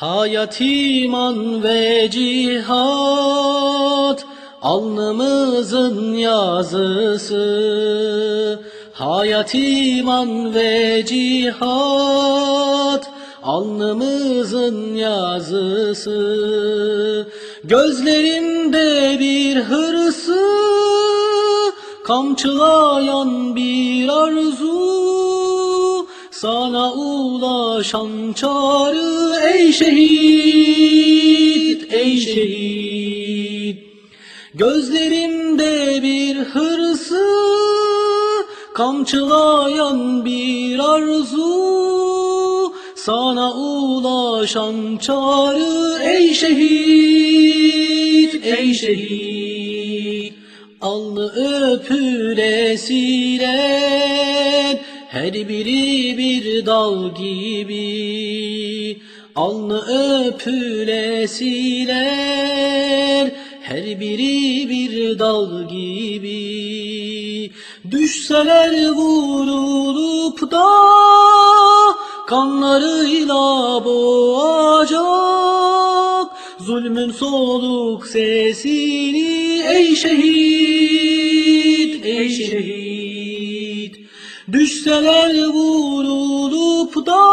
Hayat iman ve cihat alnımızın yazısı. Hayat iman ve cihat alnımızın yazısı. Gözlerinde bir hırsı kamçılayan bir arzu sana ulaşan çağrı ey şehit, ey şehit. Gözlerimde bir hırsı, kamçılayan bir arzu. Sana ulaşan çağrı ey şehit, ey şehit. Alnı öpülesilen her biri bir dal gibi Alnı öpülesiler. Her biri bir dal gibi Düşseler vurulup da Kanlarıyla boğacak. Zulmün soluk sesini Ey şehit, ey şehit Düşseler vurulup da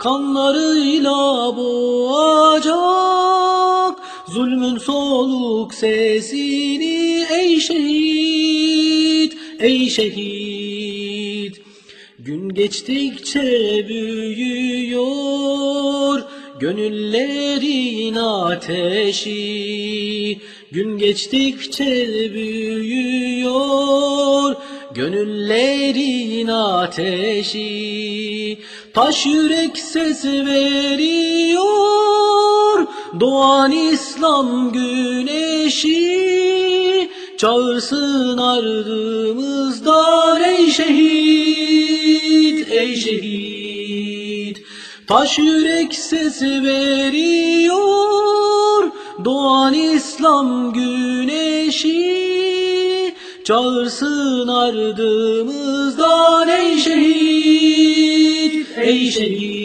kanlarıyla boğacak. Zulmün soluk sesini ey şehit ey şehit. Gün geçtikçe büyüyor gönüllerin ateşi. Gün geçtikçe büyüyor Gönüllerin ateşi Taş yürek ses veriyor. Doğan İslam güneşi Çağırsın ardımızdan ey şehit Ey şehit. Taş yürek ses veriyor. Doğan İslam güneşi Çağırsın ardımızdan ey şehit, ey şehit.